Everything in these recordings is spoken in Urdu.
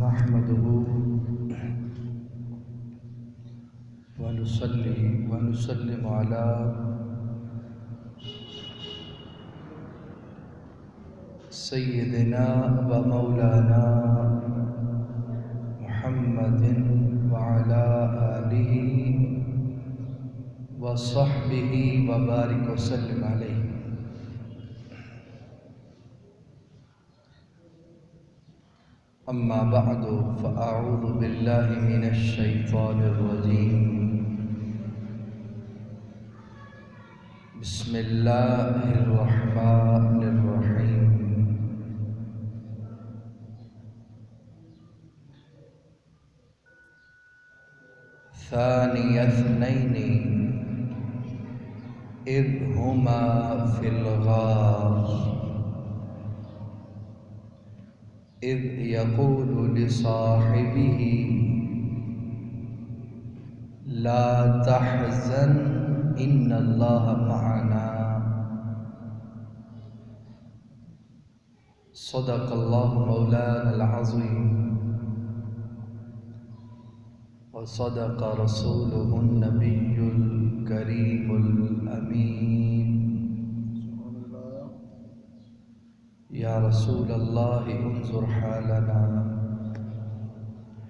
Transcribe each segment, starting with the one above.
نحمده ونصلي ونسلم على سيدنا ومولانا محمد وعلى آله وصحبه وبارك وسلم عليه. أما بعد فأعوذ بالله من الشيطان الرجيم. بسم الله الرحمن الرحيم. ثاني اثنين إذ هما في الغار. إذ يقول لصاحبه لا تحزن إن الله معنا. صدق الله مولانا العظيم. وصدق رسوله النبي الكريم الأمين. يا رسول الله، انظر حالنا.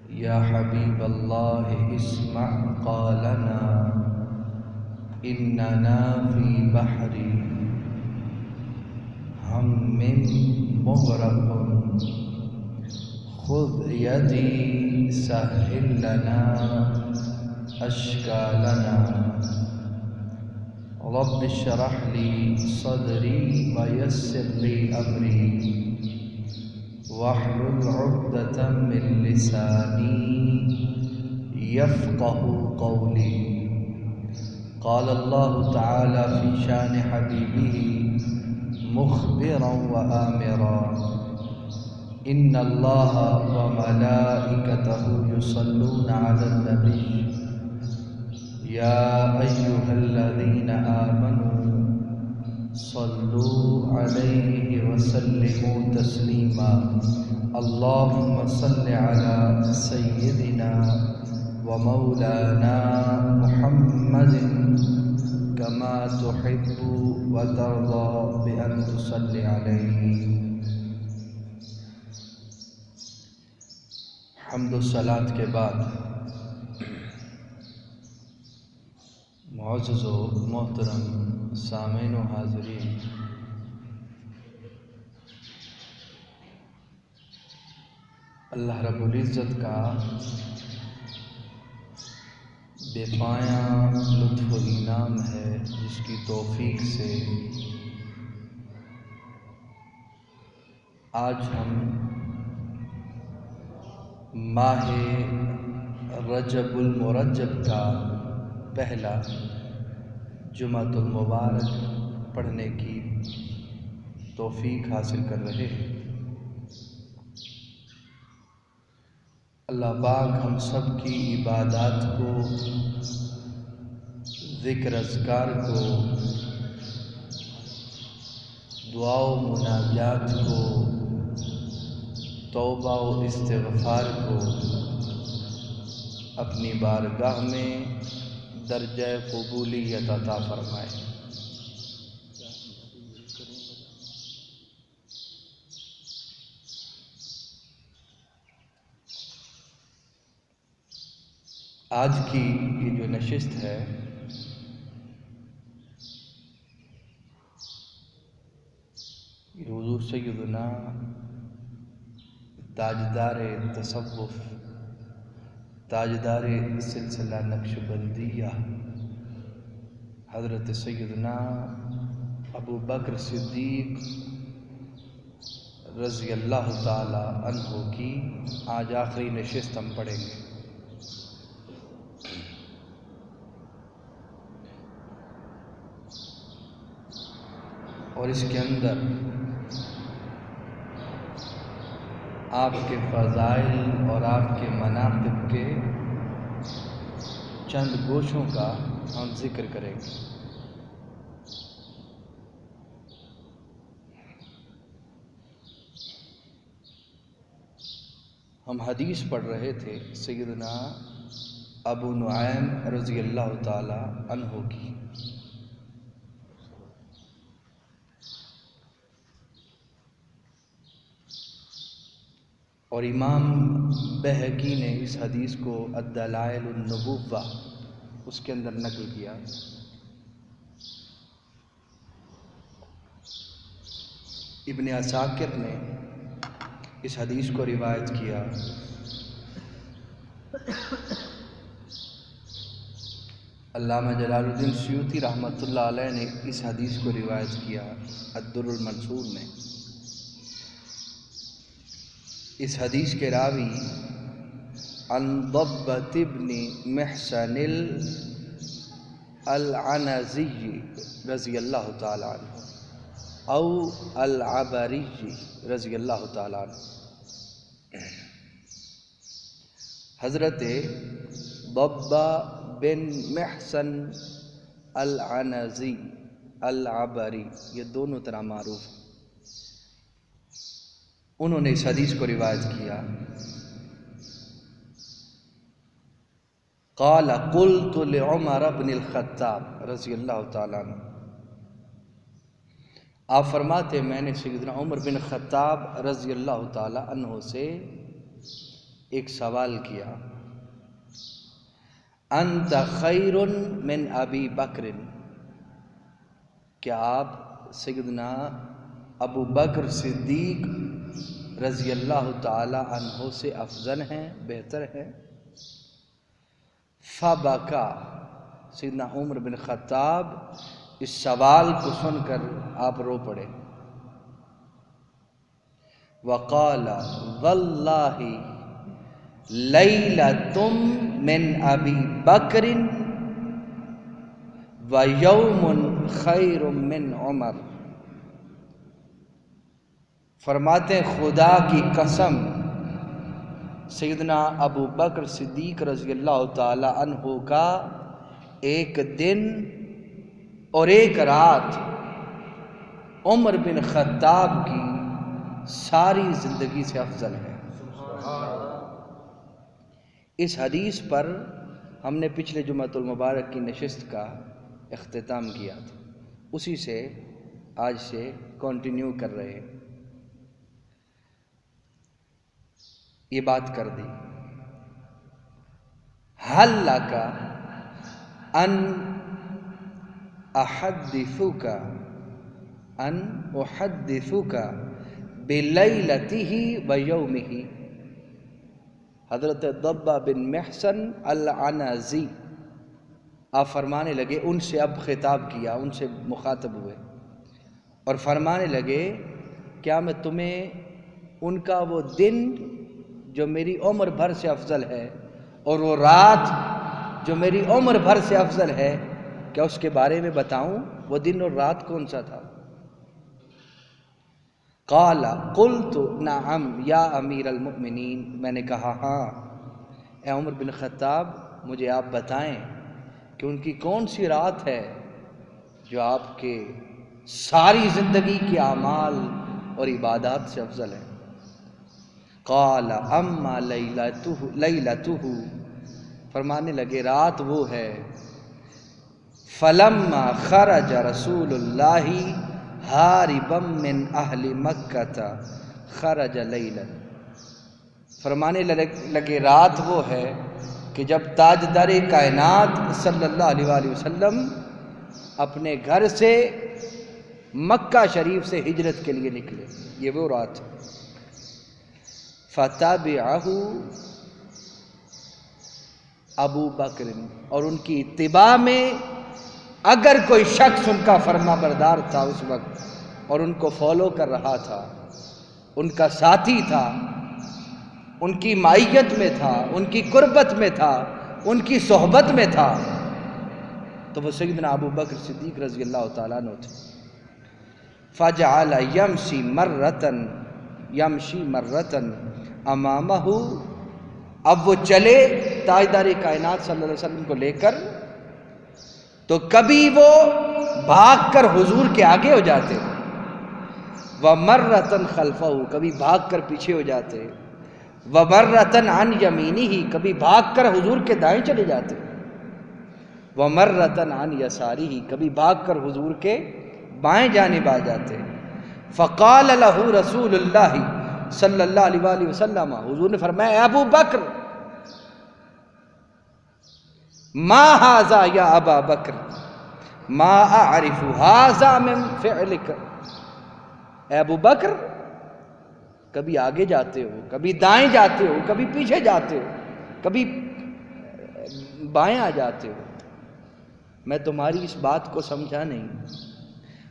يا حبيب الله، اسمع قالنا. إننا في بحر هم مغرق. خذ يدي، سهل لنا أشكالنا. رب اشرح لي صدري ويسر لي أمري. واحلل عقدة من لساني يفقه قولي. قال الله تعالى في شان حبيبه مخبرا وآمرا. إن الله وملائكته يصلون على النبي. يا أيها الذين آمنوا صلوا عليه وسلموا تسليما. اللهم صل على سيدنا ومولانا محمد كما تحب وترضى بأن تصلي عليه. حمد و صلات کے بعد معزز و محترم سامعین و حاضرین۔ اللہ رب العزت کا بے پایا لطف و انعام ہے، جس کی توفیق سے آج ہم ماہ رجب المرجب کا پہلا جمعۃ المبارک پڑھنے کی توفیق حاصل کر رہے ہیں۔ اللہ پاک ہم سب کی عبادات کو، ذکر اذکار کو، دعا و مناجات کو، توبہ و استغفار کو اپنی بارگاہ میں درجہ قبولیت عطا فرمائے۔ آج کی یہ جو نشست ہے حضور سیدنا تاجدار تصوف تاجدار سلسلہ نقش بندیہ حضرت سیدنا ابو بکر صدیق رضی اللہ تعالی عنہ کی آج آخری نشست ہم پڑھیں گے۔ اور اس کے اندر آپ کے فضائل اور آپ کے مناقب کے چند گوشوں کا ہم ذکر کریں گے۔ ہم حدیث پڑھ رہے تھے سیدنا ابو نعیم رضی اللہ تعالی عنہ کی۔ اور امام بہگی نے اس حدیث کو الدلائل النبوہ، اس کے اندر نقل کیا۔ ابن اساکر نے اس حدیث کو روایت کیا۔ علامہ جلال الدین سیوتی رحمۃ اللہ علیہ نے اس حدیث کو روایت کیا عدر المنصور میں اس حدیث کے راوی ضبت ابن محسن العنزی رضی اللہ تعالیٰ عنہ، او العبری رضی اللہ تعالیٰ عنہ۔ حضرت ضبہ بن محسن العنزی العبری، یہ دونوں طرح معروف ہیں۔ انہوں نے اس حدیث کو روایت کیا۔ قال قلت لعمر بن الخطاب رضی اللہ تعالیٰ عنہ۔ آپ فرماتے میں نے سیدنا عمر بن خطاب رضی اللہ تعالیٰ عنہ سے ایک سوال کیا۔ انت خیر من ابی بکر کیا آپ سیدنا ابو بکر صدیق رضی اللہ تعالی عنہ سے افضل ہیں، بہتر ہیں۔ فبکا، سیدنا عمر بن خطاب، اس سوال کو سن کر آپ رو پڑے۔ وقال واللہ لیلہ تم من ابی بکر و یوم خیر من عمر۔ فرماتے خدا کی قسم، سیدنا ابو بکر صدیق رضی اللہ تعالی عنہ کا ایک دن اور ایک رات عمر بن خطاب کی ساری زندگی سے افضل ہے۔ اس حدیث پر ہم نے پچھلے جمعۃ المبارک کی نشست کا اختتام کیا تھا۔ اسی سے آج سے کنٹینیو کر رہے ہیں۔ یہ بات کر دی۔ حل کا ان احدثو کا ان احدثو کا بلیلتی ہی و یومی ہی حضرت ضبہ بن محسن العنازی آپ فرمانے لگے، ان سے اب خطاب کیا، ان سے مخاطب ہوئے۔ اور فرمانے لگے، کیا میں تمہیں ان کا وہ دن جو میری عمر بھر سے افضل ہے اور وہ رات جو میری عمر بھر سے افضل ہے، کیا اس کے بارے میں بتاؤں؟ وہ دن اور رات کون سا تھا؟ قال، قلت، نعم، یا امیر المؤمنین۔ میں نے کہا ہاں۔ اے عمر بن خطاب، مجھے آپ بتائیں کہ ان کی کون سی رات ہے جو آپ کے ساری زندگی کے اعمال اور عبادات سے افضل ہے؟ قال اما لیلتہ فرمانے لگے، رات وہ ہے۔ فلما خرج رسول اللہ حاربا من اہل مکہ، خرج لیلا۔ فرمانے لگے، رات وہ ہے کہ جب تاجدار کائنات صلی اللہ علیہ وآلہ وسلم اپنے گھر سے مکہ شریف سے ہجرت کے لیے نکلے۔ یہ وہ رات ہے۔ فتح ابو بکر اور ان کی اتباع میں اگر کوئی شخص ان کا فرما بردار تھا اس وقت اور ان کو فالو کر رہا تھا، ان کا ساتھی تھا، ان کی مائیت میں تھا، ان کی قربت میں تھا، ان کی صحبت میں تھا، تو وہ سیدنا ابو بکر صدیق رضی اللہ تعالیٰ عنہ تھے۔ فجعل یمشی مرتن یمشی مرتن امامہ اب وہ چلے تاجدار کائنات صلی اللہ علیہ وسلم کو لے کر، تو کبھی وہ بھاگ کر حضور کے آگے ہو جاتے۔ وہ مر رتن خلفہ کبھی بھاگ کر پیچھے ہو جاتے۔ ومرتن عن یمینی ہی کبھی بھاگ کر حضور کے دائیں چلے جاتے۔ ومرتن عن یساری ہی کبھی بھاگ کر حضور کے بائیں جانب آ جاتے۔ فقال له رسول اللہ صلی اللہ علیہ وآلہ وسلم، حضور نے فرمایا ابو بکر، ما هذا یا ابا بکر؟ ما اعرف هذا من فعلک۔ اے ابو بکر، کبھی آگے جاتے ہو، کبھی دائیں جاتے ہو، کبھی پیچھے جاتے ہو، کبھی بائیں آ جاتے ہو۔ میں تمہاری اس بات کو سمجھا نہیں۔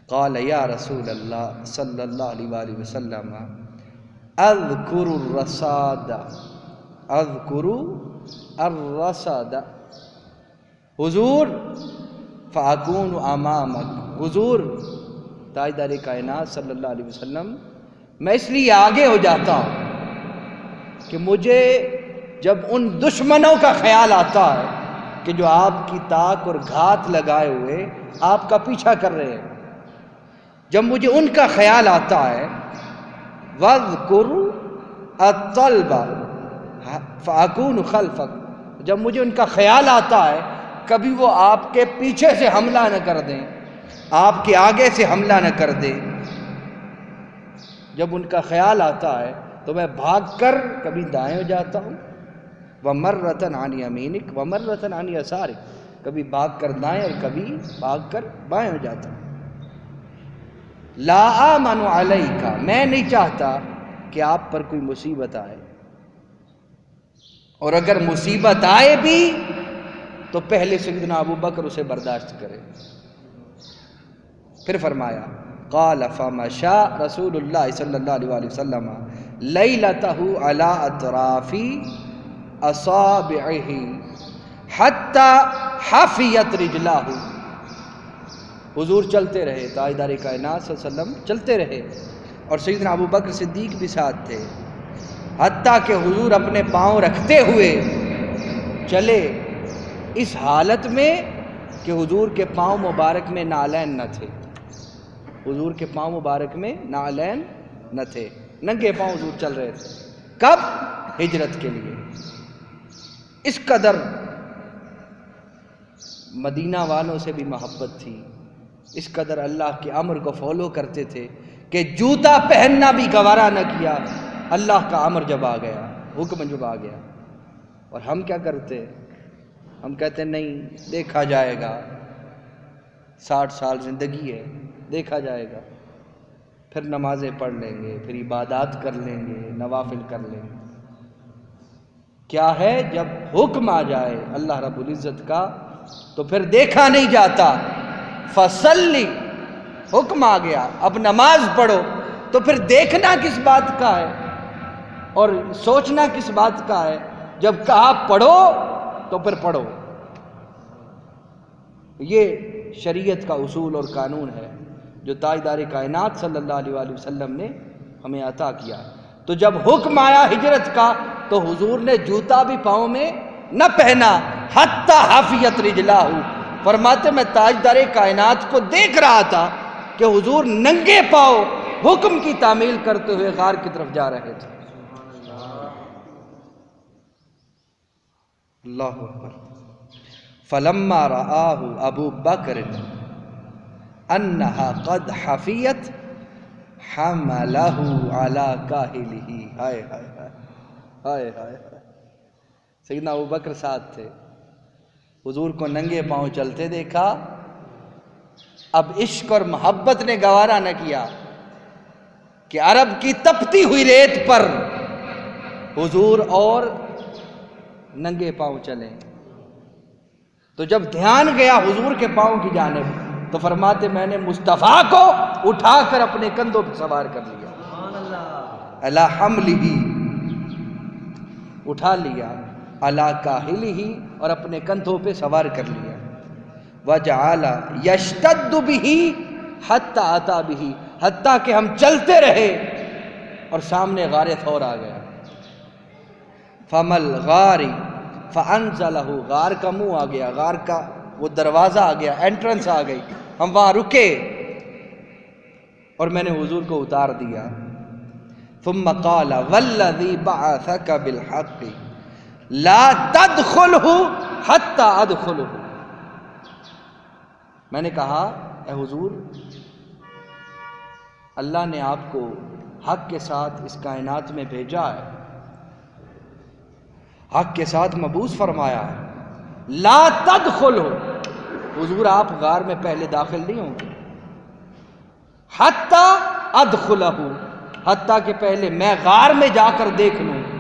قال یا رسول اللہ صلی اللہ علیہ وآلہ وسلم اذکر الرساد اذکر الرساد حضور فاکون امامک. حضور تاجدار کائنات صلی اللہ علیہ وسلم، میں اس لیے آگے ہو جاتا ہوں کہ مجھے جب ان دشمنوں کا خیال آتا ہے کہ جو آپ کی طاق اور گھات لگائے ہوئے آپ کا پیچھا کر رہے ہیں، جب مجھے ان کا خیال آتا ہے وَذْكُرُ الطَّلْبَ. فَأَكُونُ خَلْفَكُ جب مجھے ان کا خیال آتا ہے، کبھی وہ آپ کے پیچھے سے حملہ نہ کر دیں، آپ کے آگے سے حملہ نہ کر دیں۔ جب ان کا خیال آتا ہے، تو میں بھاگ کر کبھی دائیں ہو جاتا ہوں۔ وہ مر رتن آنی امینک وہ مر رتن آنی اسارک کبھی بھاگ کر دائیں اور کبھی بھاگ کر بائیں ہو جاتا ہوں۔ لا آمن علیہ کا میں نہیں چاہتا کہ آپ پر کوئی مصیبت آئے۔ اور اگر مصیبت آئے بھی، تو پہلے سیدنا ابو بکر اسے برداشت کرے۔ پھر فرمایا، قال فمشا رسول اللہ صلی اللہ علیہ وسلم لیلتہ علی اطرافی اصابعہ حتی حفیت رجلاہ حضور چلتے رہے تاجدار کائنات صلی اللہ علیہ وسلم چلتے رہے اور سیدنا ابو بکر صدیق بھی ساتھ تھے۔ حتیٰ کہ حضور اپنے پاؤں رکھتے ہوئے چلے۔ اس حالت میں کہ حضور کے پاؤں مبارک میں نالین نہ تھے۔ حضور کے پاؤں مبارک میں نالین نہ تھے۔ ننگے پاؤں حضور چل رہے تھے۔ کب؟ ہجرت کے لیے۔ اس قدر مدینہ والوں سے بھی محبت تھی۔ اس قدر اللہ کے امر کو فالو کرتے تھے کہ جوتا پہننا بھی گوارا نہ کیا، اللہ کا امر جب آ گیا، حکم جب آ گیا۔ اور ہم کیا کرتے؟ ہم کہتے نہیں، دیکھا جائے گا۔ ساٹھ سال زندگی ہے، دیکھا جائے گا۔ پھر نمازیں پڑھ لیں گے، پھر عبادات کر لیں گے، نوافل کر لیں گے۔ کیا ہے؟ جب حکم آ جائے اللہ رب العزت کا، تو پھر دیکھا نہیں جاتا۔ فصلی، حکم آ گیا۔ اب نماز پڑھو، تو پھر دیکھنا کس بات کا ہے اور سوچنا کس بات کا ہے۔ جب کہا پڑھو، تو پھر پڑھو۔ یہ شریعت کا اصول اور قانون ہے جو تاجدار کائنات صلی اللہ علیہ وآلہ وسلم نے ہمیں عطا کیا۔ تو جب حکم آیا ہجرت کا، تو حضور نے جوتا بھی پاؤں میں نہ پہنا، حتی حافیت رجلاہو فرماتے میں تاجدار کائنات کو دیکھ رہا تھا کہ حضور ننگے پاؤ حکم کی تعمیل کرتے ہوئے غار کی طرف جا رہے تھے۔ اللہ اکبر۔ فلما رآہ ابو بکر انہا قد حفیت حملہ علی کاہلہ ہائے ہائے۔ ہائے ہائے ہائے۔ سیدنا ابو بکر ساتھ تھے۔ حضور کو ننگے پاؤں چلتے دیکھا۔ اب عشق اور محبت نے گوارا نہ کیا کہ عرب کی تپتی ہوئی ریت پر حضور اور ننگے پاؤں چلیں تو جب دھیان گیا حضور کے پاؤں کی جانب تو فرماتے میں نے مصطفیٰ کو اٹھا کر اپنے کندھوں پہ سوار کر لیا۔ اللہ۔ حمل ہی اٹھا لیا۔ اللہ کاہل ہی اور اپنے کندھوں پہ سوار کر لیا۔ وجعل یشتد بھی حتی آتا بھی حتیٰ کہ ہم چلتے رہے۔ اور سامنے غار تھور آ گیا۔ فمل غاری فانزلہ، غار کا منہ آ گیا، غار کا وہ دروازہ آ گیا، انٹرنس آ گئی۔ ہم وہاں رکے۔ اور میں نے حضور کو اتار دیا۔ ثم قال والذي بعثك بالحق۔ لا تدخله حتى ادخله میں نے کہا، اے حضور، اللہ نے آپ کو حق کے ساتھ اس کائنات میں بھیجا ہے۔ حق کے ساتھ مبوس فرمایا ہے۔ لا تدخلو حضور، آپ غار میں پہلے داخل نہیں ہوں گے۔ حتیٰ ادخلہ حتیٰ کہ پہلے میں غار میں جا کر دیکھ لوں۔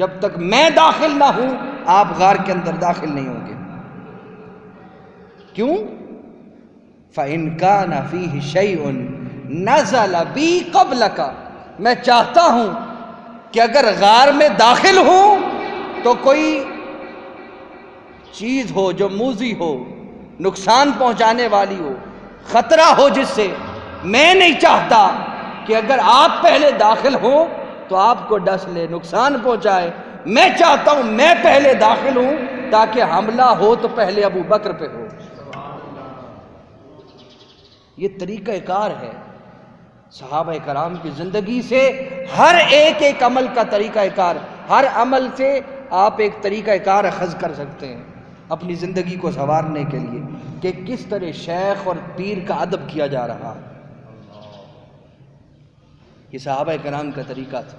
جب تک میں داخل نہ ہوں، آپ غار کے اندر داخل نہیں ہوں گے۔ کیوں؟ فَإِن كَانَ فِيهِ شَيْءٌ نَزَلَ بِي قَبْلَكَ۔ میں چاہتا ہوں کہ اگر غار میں داخل ہوں تو کوئی چیز ہو جو موزی ہو، نقصان پہنچانے والی ہو، خطرہ ہو جس سے میں نہیں چاہتا کہ اگر آپ پہلے داخل ہوں تو آپ کو ڈس لے، نقصان پہنچائے۔ میں چاہتا ہوں میں پہلے داخل ہوں تاکہ حملہ ہو تو پہلے ابو بکر پہ ہو۔ یہ طریقہ کار ہے۔ صحابہ کرام کی زندگی سے ہر ایک ایک عمل کا طریقہ کار، ہر عمل سے آپ ایک طریقہ کار اخذ کر سکتے ہیں اپنی زندگی کو سنوارنے کے لیے کہ کس طرح شیخ اور پیر کا ادب کیا جا رہا ہے۔ یہ صحابہ کرام کا طریقہ تھا۔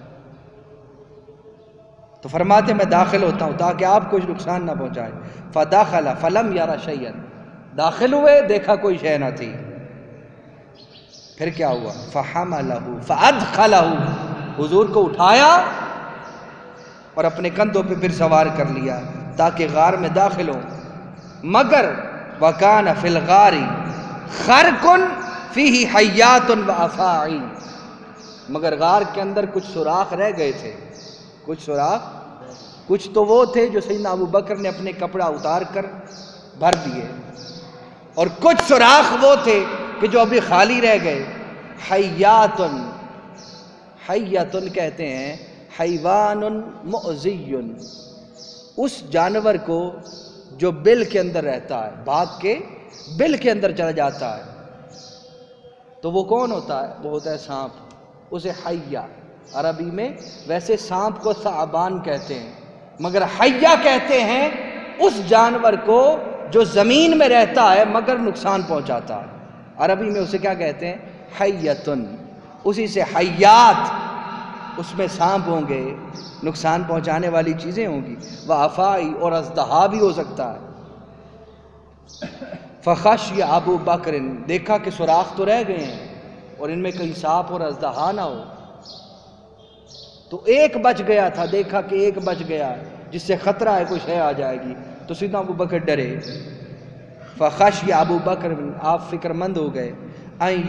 تو فرماتے میں داخل ہوتا ہوں تاکہ آپ کچھ نقصان نہ پہنچائے۔ فداخلہ فلم یارا شید داخل ہوئے، دیکھا کوئی شے نہ تھی۔ پھر کیا ہوا؟ فَحَمَلَهُ فَأَدْخَلَهُ حضور کو اٹھایا اور اپنے کندھوں پہ پھر سوار کر لیا تاکہ غار میں داخل ہو مگر وَكَانَ فِي الْغَارِ خَرْكٌ فِيهِ حَيَّاتٌ وَأَفَاعِينَ مگر غار کے اندر کچھ سوراخ رہ گئے تھے۔ کچھ سوراخ؟ کچھ تو وہ تھے جو سیدنا ابو بکر نے اپنے کپڑا اتار کر بھر دیے۔ اور کچھ سوراخ وہ تھے کہ جو ابھی خالی رہ گئے۔ حیاتن حیاتن کہتے ہیں حیوان مؤذی اس جانور کو جو بل کے اندر رہتا ہے بھاگ کے بل کے اندر چلا جاتا ہے۔ تو وہ کون ہوتا ہے؟ وہ ہوتا ہے سانپ۔ اسے حیا، عربی میں ویسے سانپ کو ثعبان کہتے ہیں، مگر حیا کہتے ہیں اس جانور کو جو زمین میں رہتا ہے مگر نقصان پہنچاتا ہے۔ عربی میں اسے کیا کہتے ہیں؟ حیتن۔ اسی سے حیات، اس میں سانپ ہوں گے، نقصان پہنچانے والی چیزیں ہوں گی۔ وہ افائی اور ازدہا بھی ہو سکتا ہے۔ فخش یا ابو بکرن دیکھا کہ سوراخ تو رہ گئے ہیں۔ اور ان میں کہیں سانپ اور ازدہا نہ ہو۔ تو ایک بچ گیا تھا، دیکھا کہ ایک بچ گیا، جس سے خطرہ ہے کچھ ہے آ جائے گی۔ تو سیدھا ابو بکر ڈرے۔ فخش یا ابو بکر، آپ فکر مند ہو گئے۔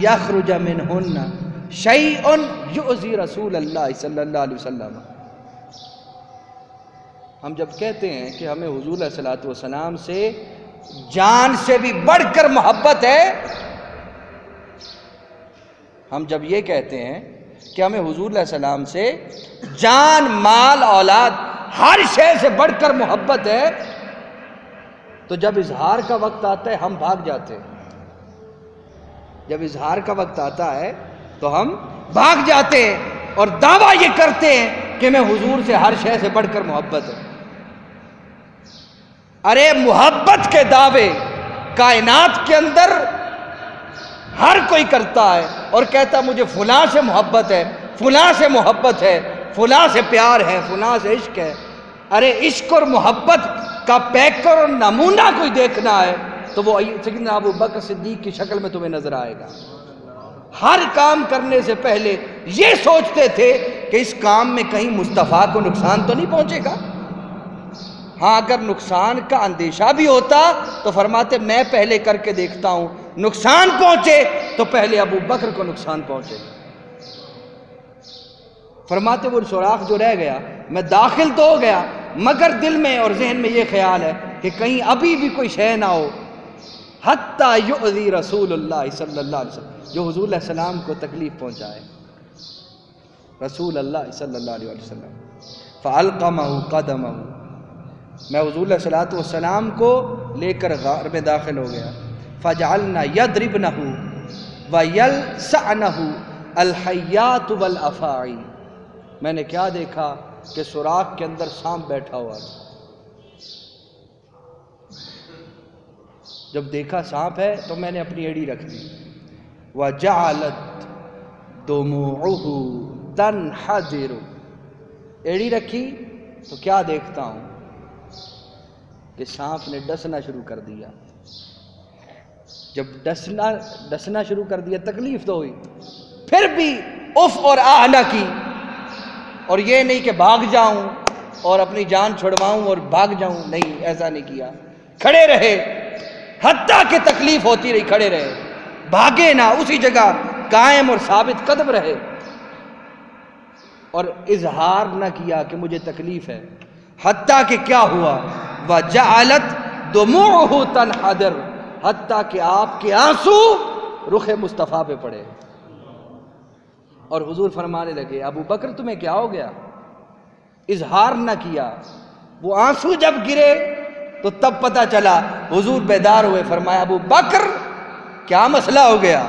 یخرج منہن شیئن یعزی رسول اللہ صلی اللہ علیہ وسلم۔ ہم جب کہتے ہیں کہ ہمیں حضور علیہ السلام سے، جان سے بھی بڑھ کر محبت ہے ہم جب یہ کہتے ہیں کہ ہمیں حضور علیہ السلام سے جان، مال، اولاد ہر شے سے بڑھ کر محبت ہے، تو جب اظہار کا وقت آتا ہے ہم بھاگ جاتے ہیں۔ جب اظہار کا وقت آتا ہے تو ہم بھاگ جاتے ہیں اور دعویٰ یہ کرتے ہیں کہ میں حضور سے ہر شے سے بڑھ کر محبت ہے ارے، محبت کے دعوے کائنات کے اندر ہر کوئی کرتا ہے۔ اور کہتا مجھے فلاں سے محبت ہے، فلاں سے محبت ہے، فلاں سے پیار ہے، فلاں سے عشق ہے۔ ارے عشق اور محبت کا پیکر اور نمونہ کوئی دیکھنا ہے تو وہ سیدنا ابو بکر صدیق کی شکل میں تمہیں نظر آئے گا۔ ہر کام کرنے سے پہلے یہ سوچتے تھے کہ اس کام میں کہیں مصطفیٰ کو نقصان تو نہیں پہنچے گا۔ ہاں اگر نقصان کا اندیشہ بھی ہوتا تو فرماتے، میں پہلے کر کے دیکھتا ہوں، نقصان پہنچے تو پہلے ابو بکر کو نقصان پہنچے۔ فرماتے وہ سوراخ جو رہ گیا، میں داخل تو ہو گیا، مگر دل میں اور ذہن میں یہ خیال ہے کہ کہیں ابھی بھی کوئی شے نہ ہو۔ حتیٰ یعذی رسول اللہ صلی اللہ علیہ وسلم، جو حضور علیہ السلام کو تکلیف پہنچائے۔ رسول اللہ صلی اللہ علیہ وسلم۔ فَأَلْقَمَهُ قَدَمَهُ۔ میں حضور علیہ السلام کو لے کر غار میں داخل ہو گیا۔ فَجْعَلْنَا يَدْرِبْنَهُ وَيَلْسَعْنَهُ الحیات والافاعی میں نے کیا دیکھا کہ سوراخ کے اندر سانپ بیٹھا ہوا تھا۔ جب دیکھا سانپ ہے تو میں نے اپنی ایڑی رکھ دی۔ وَجَعَلَتْ دُمُعُهُ تَنْحَدِرُ ایڑی رکھی تو کیا دیکھتا ہوں کہ سانپ نے ڈسنا شروع کر دیا۔ جب ڈسنا ڈسنا شروع کر دیا، تکلیف تو ہوئی۔ پھر بھی اف اور آہ نہ کی۔ اور یہ نہیں کہ بھاگ جاؤں اور اپنی جان چھڑواؤں اور بھاگ جاؤں۔ نہیں، ایسا نہیں کیا۔ کھڑے رہے۔ حتیٰ کہ تکلیف ہوتی رہی، کھڑے رہے۔ بھاگے نہ، اسی جگہ قائم اور ثابت قدم رہے۔ اور اظہار نہ کیا کہ مجھے تکلیف ہے۔ حتیٰ کہ کیا ہوا؟ وَجَعَلَتْ دُمُعُهُ تَنْحَدِرُ۔ حتیٰ کہ آپ کے آنسو رخ مصطفیٰ پہ پڑے۔ اور حضور فرمانے لگے، ابو بکر تمہیں کیا ہو گیا؟ اظہار نہ کیا۔ وہ آنسو جب گرے تو تب پتا چلا، حضور بیدار ہوئے، فرمایا، ابو بکر، کیا مسئلہ ہو گیا؟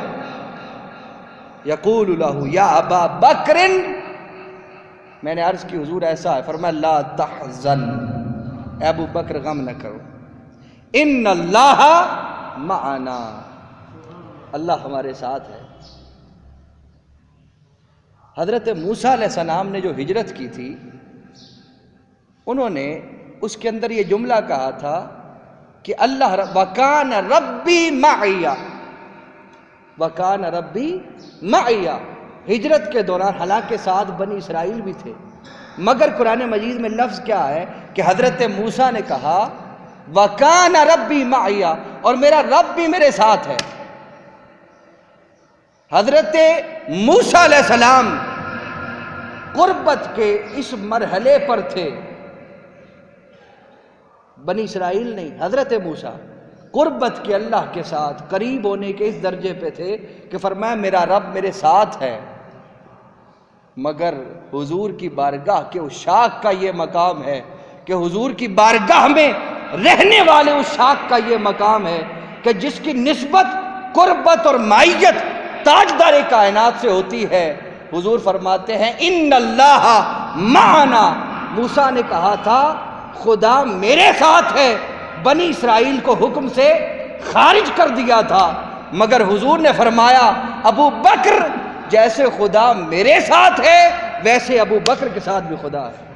یقول اللہ یا ابا بکر، میں نے عرض کی، حضور ایسا ہے۔ فرمایا، لا تحزن۔ اے ابو بکر، غم نہ کرو۔ ان اللہ معنا۔ اللہ ہمارے ساتھ ہے۔ حضرت موسیٰ علیہ السلام نے جو ہجرت کی تھی، انہوں نے اس کے اندر یہ جملہ کہا تھا کہ اللہ وکان ربی معیہ وکان ربی معیہ ہجرت کے دوران حالانکہ ساتھ بنی اسرائیل بھی تھے۔ مگر قرآن مجید میں لفظ کیا ہے کہ حضرت موسیٰ نے کہا وکان ربی معیہ اور میرا رب بھی میرے ساتھ ہے۔ حضرت موسیٰ علیہ السلام قربت کے اس مرحلے پر تھے۔ بنی اسرائیل نہیں، حضرت موسیٰ قربت کے اللہ کے ساتھ قریب ہونے کے اس درجے پہ تھے کہ فرمایا میرا رب میرے ساتھ ہے۔ مگر حضور کی بارگاہ کے اس شاخ کا یہ مقام ہے کہ حضور کی بارگاہ میں رہنے والے اس شاخ کا یہ مقام ہے کہ جس کی نسبت قربت اور مائیت تاجدار کائنات سے ہوتی ہے۔ حضور فرماتے ہیں، ان اللہ معنا۔ موسیٰ نے کہا تھا، خدا میرے ساتھ ہے۔ بنی اسرائیل کو حکم سے خارج کر دیا تھا۔ مگر حضور نے فرمایا، ابو بکر جیسے خدا میرے ساتھ ہے، ویسے ابو بکر کے ساتھ بھی خدا ہے۔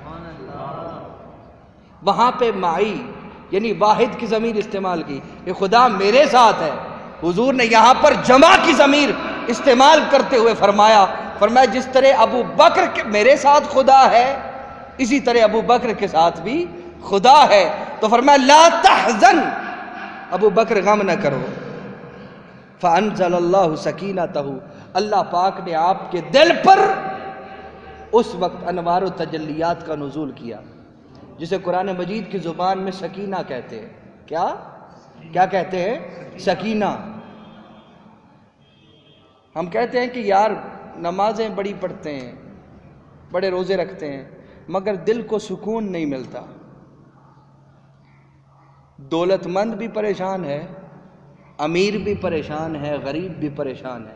وہاں پہ مائی یعنی واحد کی ضمیر استعمال کی کہ خدا میرے ساتھ ہے۔ حضور نے یہاں پر جمع کی ضمیر استعمال کرتے ہوئے فرمایا فرمایا، جس طرح ابو بکر کے میرے ساتھ خدا ہے، اسی طرح ابو بکر کے ساتھ بھی خدا ہے۔ تو فرمایا، لا تحزن۔ ابو بکر غم نہ کرو۔ فانزل اللہ سکینتہ اللہ پاک نے آپ کے دل پر اس وقت انوار و تجلیات کا نزول کیا۔ جسے قرآن مجید کی زبان میں سکینہ کہتے ہیں۔ کیا؟ کیا کہتے ہیں؟ سکینہ۔ ہم کہتے ہیں کہ یار، نمازیں بڑی پڑھتے ہیں، بڑے روزے رکھتے ہیں، مگر دل کو سکون نہیں ملتا۔ دولت مند بھی پریشان ہے، امیر بھی پریشان ہے، غریب بھی پریشان ہے۔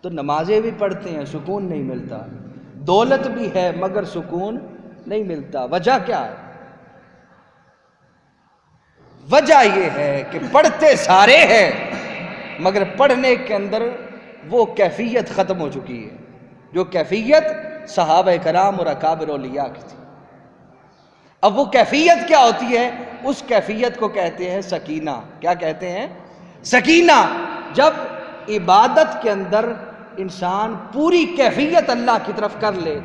تو نمازیں بھی پڑھتے ہیں، سکون نہیں ملتا۔ دولت بھی ہے، مگر سکون نہیں ملتا۔ وجہ کیا ہے؟ وجہ یہ ہے کہ پڑھتے سارے ہیں، مگر پڑھنے کے اندر وہ کیفیت ختم ہو چکی ہے، جو کیفیت صحابہ کرام اور اکابر اولیاء کی تھی۔ اب وہ کیفیت کیا ہوتی ہے؟ اس کیفیت کو کہتے ہیں سکینہ۔ کیا کہتے ہیں؟ سکینہ۔ جب عبادت کے اندر انسان پوری کیفیت اللہ کی طرف کر لے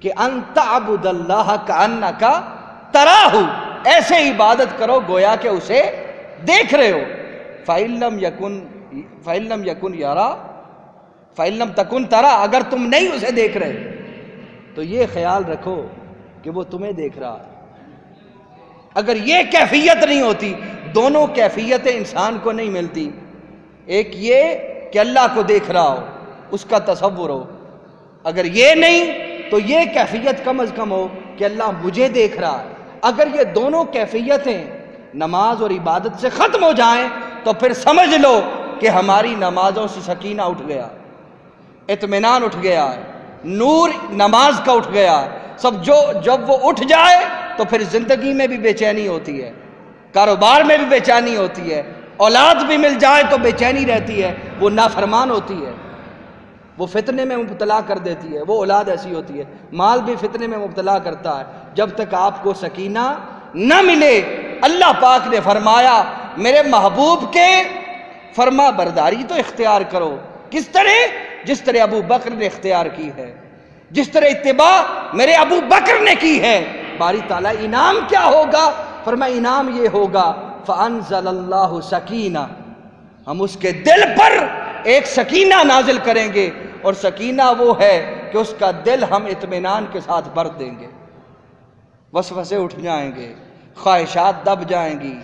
کہ انت عبد اللہ کا ان کا ایسے عبادت کرو گویا کہ اسے دیکھ رہے ہو۔ فعلم یقن فعلم یقن یارا فعلم تکن ترا، اگر تم نہیں اسے دیکھ رہے، تو یہ خیال رکھو کہ وہ تمہیں دیکھ رہا اگر یہ کیفیت نہیں ہوتی، دونوں کیفیتیں انسان کو نہیں ملتی۔ ایک یہ کہ اللہ کو دیکھ رہا ہو، اس کا تصور ہو۔ اگر یہ نہیں تو یہ کیفیت کم از کم ہو کہ اللہ مجھے دیکھ رہا ہے۔ اگر یہ دونوں کیفیتیں نماز اور عبادت سے ختم ہو جائیں، تو پھر سمجھ لو کہ ہماری نمازوں سے سکینہ اٹھ گیا۔ اطمینان اٹھ گیا نور نماز کا اٹھ گیا سب جو، جب وہ اٹھ جائے، تو پھر زندگی میں بھی بے چینی ہوتی ہے۔ کاروبار میں بھی بے چینی ہوتی ہے۔ اولاد بھی مل جائے تو بے چینی رہتی ہے۔ وہ نافرمان ہوتی ہے۔ وہ فتنے میں مبتلا کر دیتی ہے، وہ اولاد ایسی ہوتی ہے۔ مال بھی فتنے میں مبتلا کرتا ہے۔ جب تک آپ کو سکینہ نہ ملے، اللہ پاک نے فرمایا، میرے محبوب کے فرما برداری تو اختیار کرو۔ کس طرح؟ جس طرح ابو بکر نے اختیار کی ہے۔ جس طرح اتباع میرے ابو بکر نے کی ہے۔ باری تعالیٰ، انعام کیا ہوگا؟ فرما انعام یہ ہوگا، فَأَنزَلَ اللَّهُ سَكِينَ ہم اس کے دل پر ایک سکینہ نازل کریں گے اور سکینہ وہ ہے کہ اس کا دل ہم اطمینان کے ساتھ بھر دیں گے۔ وسوسے اٹھ جائیں گے، خواہشات دب جائیں گی،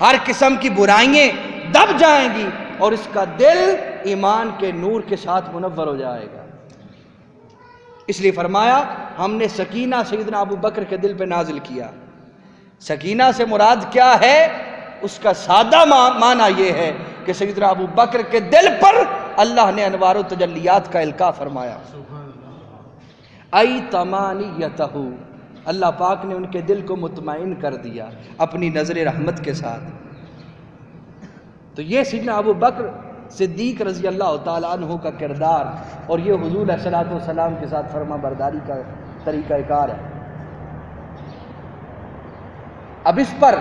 ہر قسم کی برائیں دب جائیں گی اور اس کا دل ایمان کے نور کے ساتھ منور ہو جائے گا۔ اس لیے فرمایا، ہم نے سکینہ سیدنا ابو بکر کے دل پہ نازل کیا۔ سکینہ سے مراد کیا ہے؟ اس کا سادہ معنی یہ ہے کہ سیدنا ابو بکر کے دل پر اللہ نے انوار و تجلیات کا القاع فرمایا۔ ای تمانیتہو، اللہ پاک نے ان کے دل کو مطمئن کر دیا اپنی نظر رحمت کے ساتھ۔ تو یہ سیدنا ابو بکر صدیق رضی اللہ تعالیٰ عنہ کا کردار اور یہ حضور علیہ السلام کے ساتھ فرما برداری کا طریقہ کار ہے۔ اب اس پر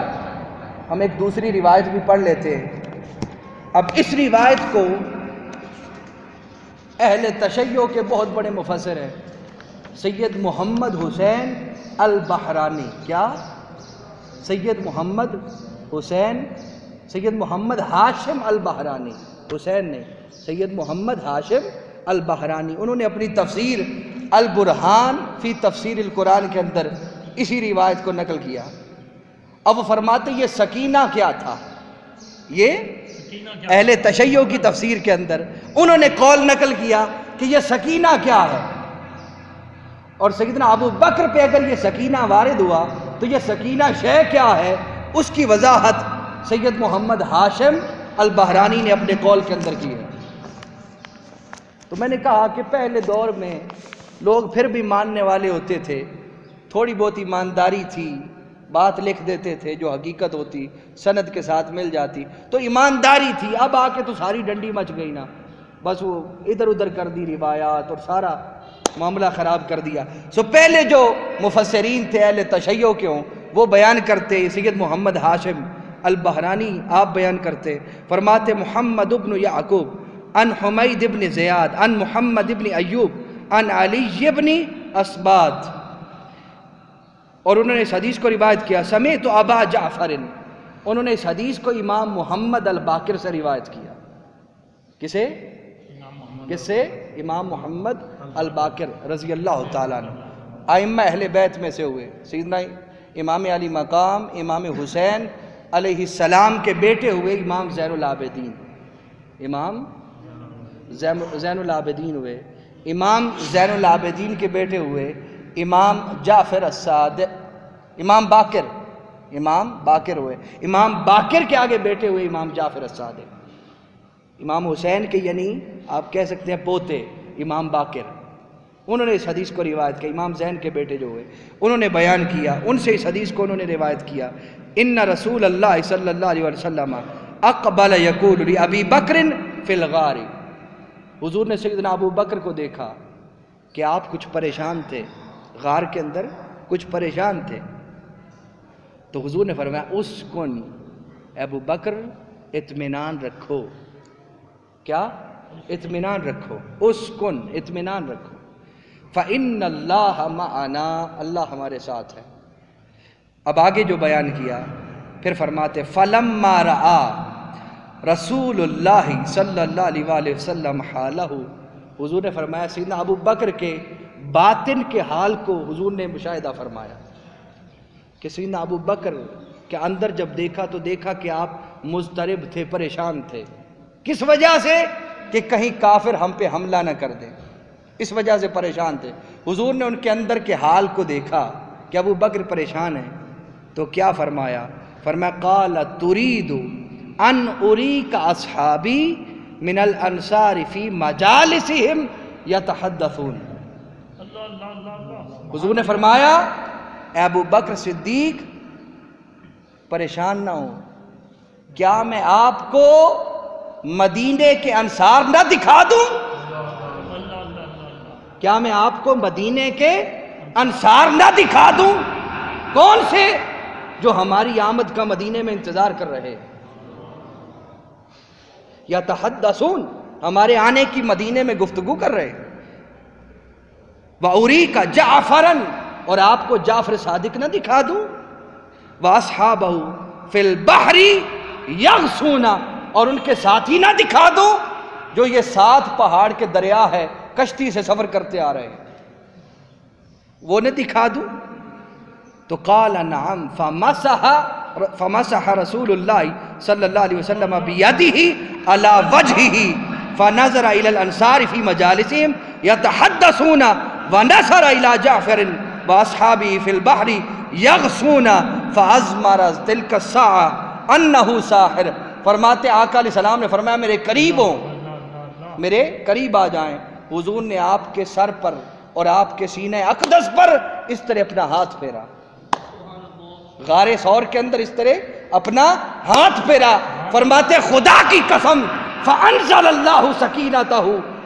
ہم ایک دوسری روایت بھی پڑھ لیتے ہیں۔ اب اس روایت کو اہل تشیع کے بہت بڑے مفسر ہیں۔ سید محمد حسین البحرانی۔ کیا؟ سید محمد حسین، سید محمد ہاشم البحرانی۔ حسین نے سید محمد ہاشم البحرانی۔ انہوں نے اپنی تفسیر البرحان فی تفسیر القرآن کے اندر اسی روایت کو نقل کیا۔ اب وہ فرماتے یہ سکینہ کیا تھا؟ یہ اہل تشیع کی تفسیر کے اندر انہوں نے قول نقل کیا کہ یہ سکینہ کیا ہے۔ اور سیدنا ابو بکر پہ اگر یہ سکینہ وارد ہوا تو یہ سکینہ شے کیا ہے؟ اس کی وضاحت سید محمد ہاشم البحرانی نے اپنے قول کے اندر کی ہے۔ تو میں نے کہا کہ پہلے دور میں لوگ پھر بھی ماننے والے ہوتے تھے، تھوڑی بہت ایمانداری تھی بات لکھ دیتے تھے جو حقیقت ہوتی، سند کے ساتھ مل جاتی۔ تو ایمانداری تھی، اب آ کے تو ساری ڈنڈی مچ گئی نا۔ بس وہ ادھر ادھر کر دی روایات اور سارا معاملہ خراب کر دیا۔ سو پہلے جو مفسرین تھے، اہل تشیع کے ہوں، وہ بیان کرتے، سید محمد ہاشم البحرانی آپ بیان کرتے۔ فرماتے، محمد ابن یعقوب ان حمید ابن زیاد ان محمد ابن ایوب ان علی ابن اسباد۔ اور انہوں نے اس حدیث کو روایت کیا، سمیت تو ابا جعفر، انہوں نے اس حدیث کو امام محمد الباکر سے روایت کیا۔ کسے؟ کس سے امام محمد الباکر رضی اللہ تعالیٰ نے آئمہ اہل بیت میں سے ہوئے۔ سیدنا امام علی مقام، امام حسین علیہ السلام کے بیٹے ہوئے امام زین العابدین۔ امام زین العابدین ہوئے۔ امام زین العابدین کے بیٹے ہوئے۔ امام جعفر الصادق، امام باکر امام باکر ہوئے۔ امام باکر کے آگے بیٹھے ہوئے امام جعفر الصادق۔ امام حسین کے یعنی آپ کہہ سکتے ہیں پوتے امام باکر۔ انہوں نے اس حدیث کو روایت کیا، امام زین کے بیٹے جو ہوئے، انہوں نے بیان کیا، ان سے اس حدیث کو انہوں نے روایت کیا۔ ان رسول اللہ صلی اللہ علیہ وسلم اقبال یقول ابی بکر فی الغار۔ حضور نے سیدنا ابو بکر کو دیکھا کہ آپ کچھ پریشان تھے۔ غار کے اندر کچھ پریشان تھے۔ تو حضور نے فرمایا اس کن ابو بکر، اطمینان رکھو۔ کیا؟ اطمینان رکھو۔ اس کن اطمینان رکھو۔ فَإِنَّ اللَّهَ مَعَنَا، اللہ ہمارے ساتھ ہے۔ اب آگے جو بیان کیا، پھر فرماتے، فَلَمَّا رَآ رسول اللہ صلی اللہ علیہ وآلہ وسلم حالہ حضور نے فرمایا، سیدنا ابو بکر کے باطن کے حال کو حضور نے مشاہدہ فرمایا کہ سیدنا ابو بکر کے اندر جب دیکھا تو دیکھا کہ آپ مضطرب تھے، پریشان تھے۔ کس وجہ سے؟ کہ کہیں کافر ہم پہ حملہ نہ کر دیں اس وجہ سے پریشان تھے۔ حضور نے ان کے اندر کے حال کو دیکھا کہ ابو بکر پریشان ہیں۔ تو کیا فرمایا؟ فرمایا، قال ترید ان اری کا اصحابی من الانصار فی مجالسہم یتحدثون حضور نے فرمایا، اے ابو بکر صدیق، پریشان نہ ہو۔ کیا میں آپ کو مدینے کے انصار نہ دکھا دوں؟ کیا میں آپ کو مدینے کے انصار نہ دکھا دوں؟ کون سے جو ہماری آمد کا مدینے میں انتظار کر رہے یا تحدثون، ہمارے آنے کی مدینے میں گفتگو کر رہے وَأُرِيكَ کا جعفرن اور آپ کو جعفر صادق نہ دکھا دوں۔ وَأَصْحَابَهُ فِي الْبَحْرِ يَغْسُونَ اور ان کے ساتھی نہ دکھا دوں جو یہ سات پہاڑ کے دریا ہے، کشتی سے سفر کرتے آ رہے ہیں۔ وہ نہ دکھا دوں۔ تو قال نعم، فمسح فمسح رسول اللہ صلی اللہ علیہ وسلم بیدہ علی وجہہ، فنظر الى الانصار فی مجالسهم يتحدثون ونصر الى جعفر واصحابه في البحر يغسون فازمر تلك الساعه انه ساحر فرماتے آقا علیہ السلام نے فرمایا، میرے قریب ہوں، میرے قریب آ جائیں۔ حضور نے آپ کے سر پر اور آپ کے سینہ اقدس پر اس طرح اپنا ہاتھ پھیرا۔ غار سور کے اندر اس طرح اپنا ہاتھ پھیرا۔ فرماتے، خدا کی قسم فانزل اللہ سکینتہ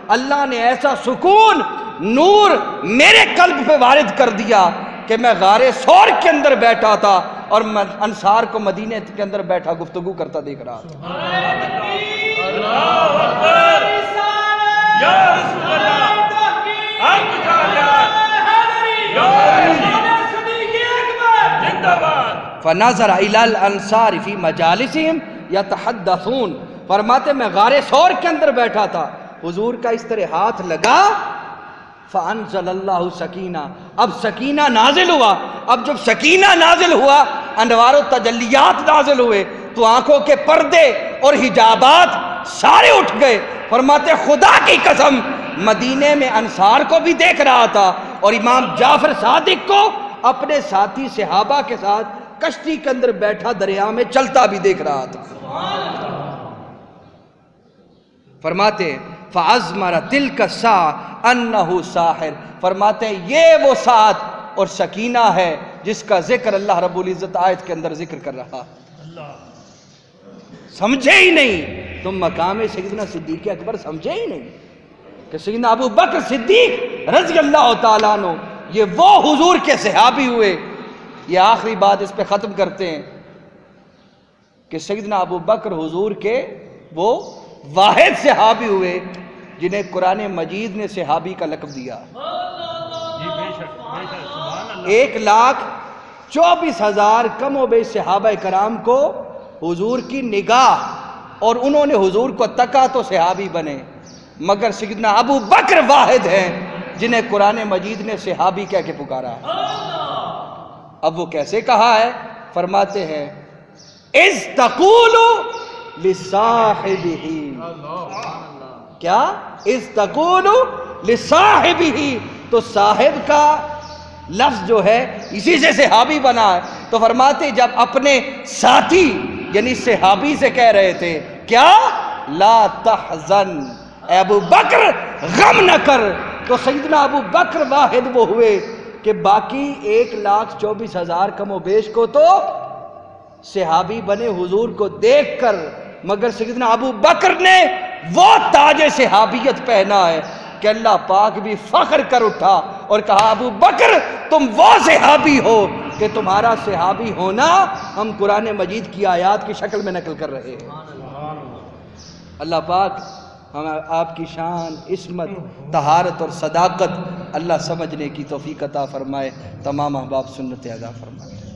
اللہ نے ایسا سکون نور میرے قلب پہ وارد کر دیا کہ میں غار سور کے اندر بیٹھا تھا اور میں انصار کو مدینے کے اندر بیٹھا گفتگو کرتا دیکھ رہا تھا۔ فنظر الى الانصار فی مجالسهم یتحدثون فرماتے، میں غار سور کے اندر بیٹھا تھا۔ حضور کا اس طرح ہاتھ لگا فانزل اللہ سکینہ اب سکینہ نازل ہوا۔ اب جب سکینہ نازل ہوا انوار و تجلیات نازل ہوئے تو آنکھوں کے پردے اور حجابات سارے اٹھ گئے۔ فرماتے خدا کی قسم مدینے میں انصار کو بھی دیکھ رہا تھا اور امام جعفر صادق کو اپنے ساتھی صحابہ کے ساتھ کشتی کے اندر بیٹھا دریا میں چلتا بھی دیکھ رہا تھا۔ فرماتے فَعَزْمَرَ تِلْكَ سَا أَنَّهُ سَاحِرْ۔ فرماتے ہیں، یہ وہ ساتھ اور سکینہ ہے جس کا ذکر اللہ رب العزت آیت کے اندر ذکر کر رہا۔ سمجھے ہی نہیں۔ تم مقام سیدنا صدیق اکبر سمجھے ہی نہیں کہ سیدنا ابو بکر صدیق رضی اللہ تعالیٰ عنہ، یہ وہ حضور کے صحابی ہوئے۔ یہ آخری بات اس پہ ختم کرتے ہیں کہ سیدنا ابو بکر حضور کے وہ واحد صحابی ہوئے جنہیں قرآن مجید نے صحابی کا لقب دیا۔ ایک لاکھ چوبیس ہزار کم و بیش صحابہ کرام کو حضور کی نگاہ اور انہوں نے حضور کو تکا تو صحابی بنے مگر سیدنا ابو بکر واحد ہیں جنہیں قرآن مجید نے صحابی کہہ کے پکارا۔ اب وہ کیسے کہا ہے؟ فرماتے ہیں اس تقول کیا؟ اس تقول لصاحبہ تو صاحب کا لفظ جو ہے اسی سے صحابی بنا ہے۔ تو فرماتے جب اپنے ساتھی یعنی صحابی سے کہہ رہے تھے کیا؟ لا تحزن اے ابو بکر غم نہ کر۔ تو سیدنا ابو بکر واحد وہ ہوئے کہ باقی ایک لاکھ چوبیس ہزار کم و بیش کو تو صحابی بنے حضور کو دیکھ کر مگر سیدنا ابو بکر نے وہ تاج صحابیت پہنا ہے کہ اللہ پاک بھی فخر کر اٹھا اور کہا، ابو بکر، تم وہ صحابی ہو کہ تمہارا صحابی ہونا ہم قرآن مجید کی آیات کی شکل میں نقل کر رہے ہیں۔ اللہ پاک ہم آپ کی شان، عصمت، طہارت اور صداقت اللہ سمجھنے کی توفیق عطا فرمائے، تمام احباب سنت ادا فرمائے۔